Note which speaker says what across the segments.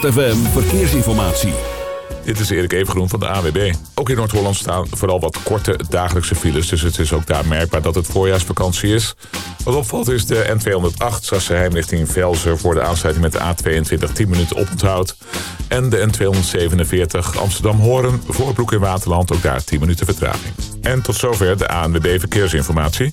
Speaker 1: ZFM Verkeersinformatie.
Speaker 2: Dit is Erik Evengroen van de AWB. Ook in Noord-Holland staan vooral wat korte dagelijkse files... dus het is ook daar merkbaar dat het voorjaarsvakantie is. Wat opvalt is de N208 Sassenheim richting Velzer voor de aansluiting met de A22 10 minuten oponthoud. En de N247 Amsterdam-Horen voor Broek in Waterland... ook daar 10 minuten vertraging. En tot zover de ANWB Verkeersinformatie.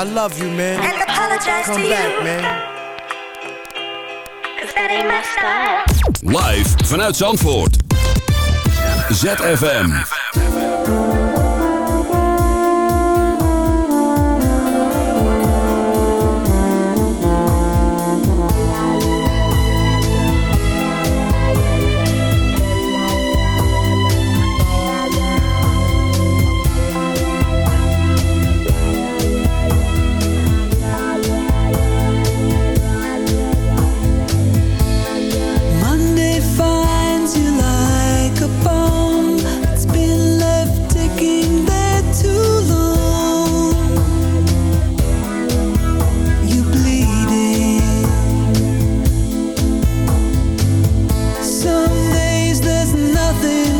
Speaker 3: I
Speaker 4: love you, man.
Speaker 3: and apologize
Speaker 4: Come
Speaker 3: to
Speaker 4: back,
Speaker 3: you.
Speaker 4: man.
Speaker 3: 'Cause that ain't my style.
Speaker 1: Live vanuit Zandvoort. ZFM.
Speaker 5: Monday nothing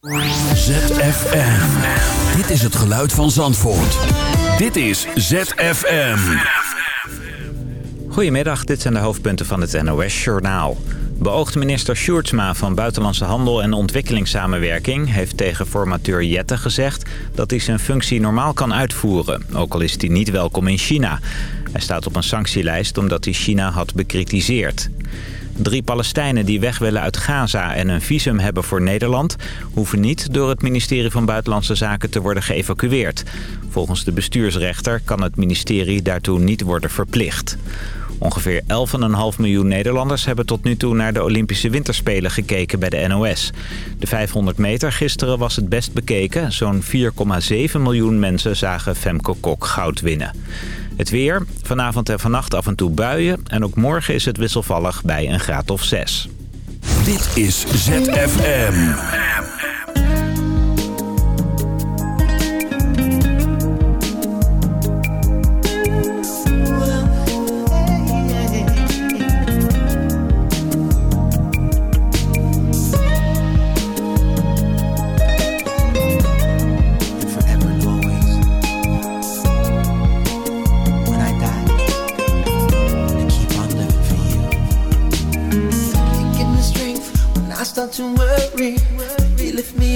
Speaker 1: ZFM. Dit is het geluid van Zandvoort. Dit is ZFM.
Speaker 6: Goedemiddag, dit zijn de hoofdpunten van het NOS-journaal. Beoogd minister Sjoerdsma van Buitenlandse Handel en Ontwikkelingssamenwerking... heeft tegen formateur Jette gezegd dat hij zijn functie normaal kan uitvoeren. Ook al is hij niet welkom in China. Hij staat op een sanctielijst omdat hij China had bekritiseerd. Drie Palestijnen die weg willen uit Gaza en een visum hebben voor Nederland... hoeven niet door het ministerie van Buitenlandse Zaken te worden geëvacueerd. Volgens de bestuursrechter kan het ministerie daartoe niet worden verplicht. Ongeveer 11,5 miljoen Nederlanders hebben tot nu toe naar de Olympische Winterspelen gekeken bij de NOS. De 500 meter gisteren was het best bekeken. Zo'n 4,7 miljoen mensen zagen Femke Kok goud winnen. Het weer, vanavond en vannacht af en toe buien. En ook morgen is het wisselvallig bij een graad of 6.
Speaker 7: Dit is ZFM.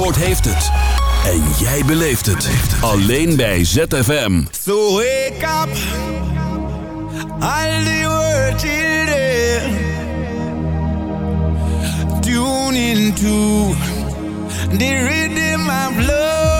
Speaker 1: Zandvoort heeft het. En jij beleeft het. Alleen bij ZFM.
Speaker 4: So wake up, all the world children. Tune into the rhythm of love.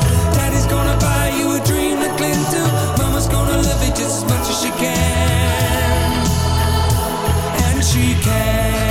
Speaker 8: she can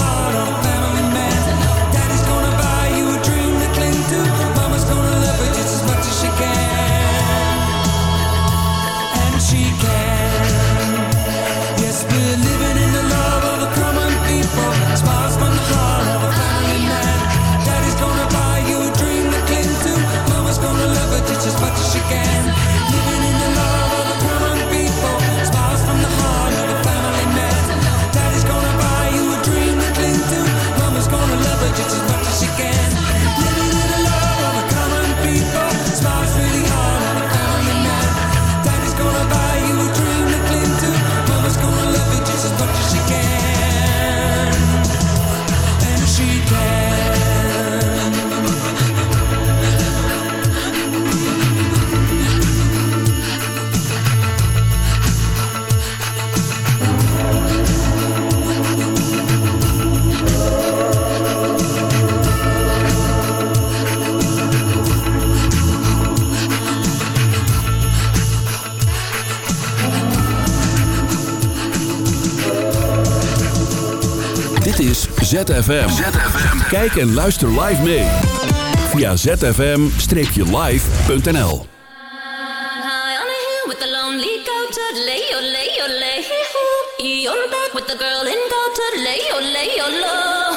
Speaker 1: ZFM. Kijk en luister live mee. Via zfm-live.nl
Speaker 9: with the girl in lay your lay your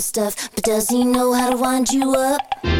Speaker 9: stuff, but does he know how to wind you up?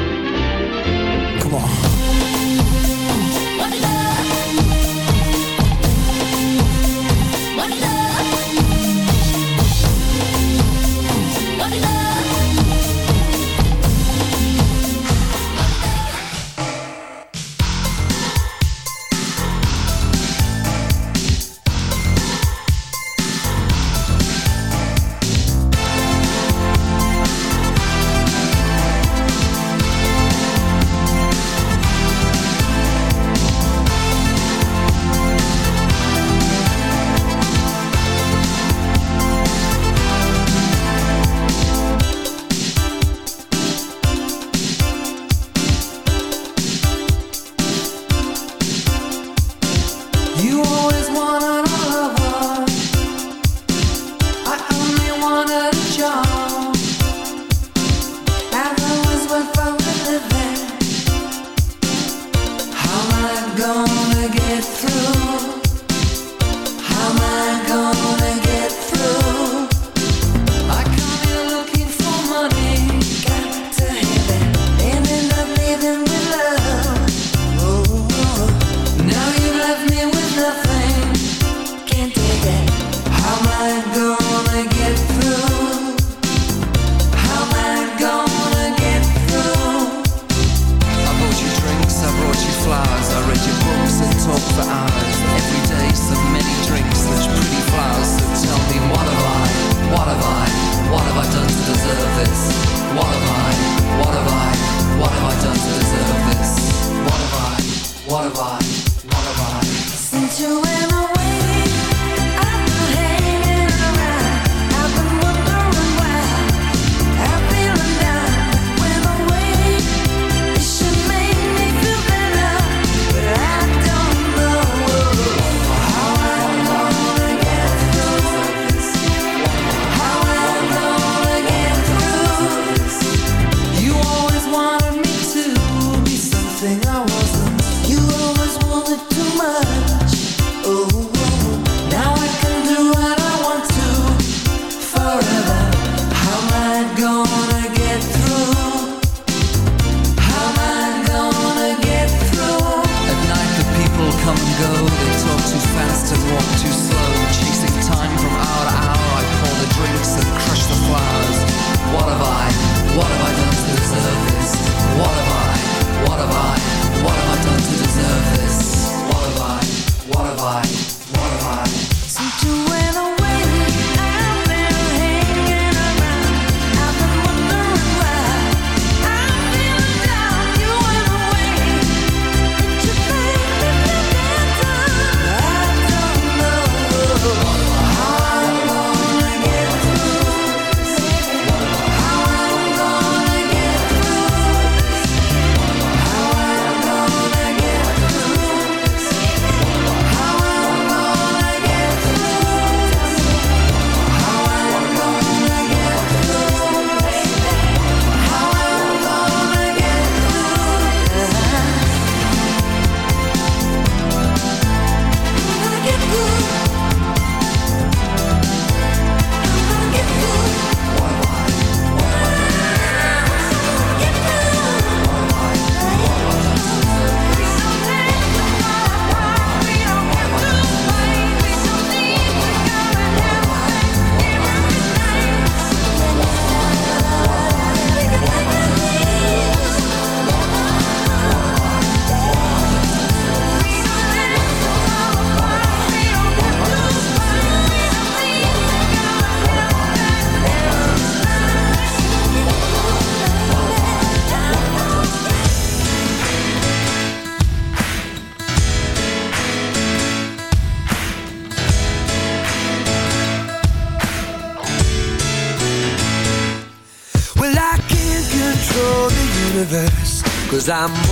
Speaker 10: глазам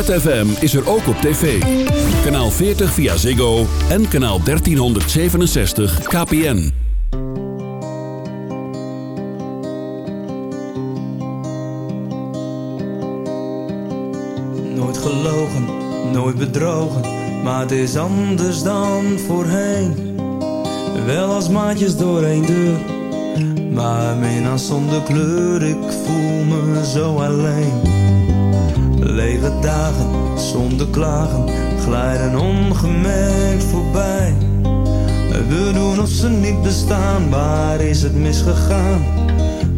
Speaker 7: ZFM is er ook op tv. Kanaal 40 via Ziggo en kanaal 1367 KPN.
Speaker 11: Nooit gelogen, nooit bedrogen, maar het is anders dan voorheen. Wel als maatjes door één deur, maar minnaar zonder kleur, ik voel me zo alleen. Lege dagen, zonder klagen, glijden ongemerkt voorbij. We doen of ze niet bestaan, waar is het misgegaan?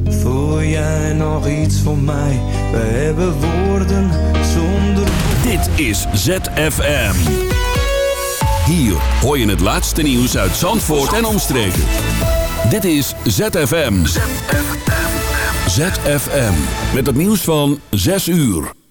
Speaker 11: Voel jij nog iets voor mij? We hebben woorden zonder...
Speaker 7: Dit is ZFM. Hier hoor je het laatste nieuws uit Zandvoort en omstreken. Dit is ZFM. ZFM. Met het nieuws van 6 uur.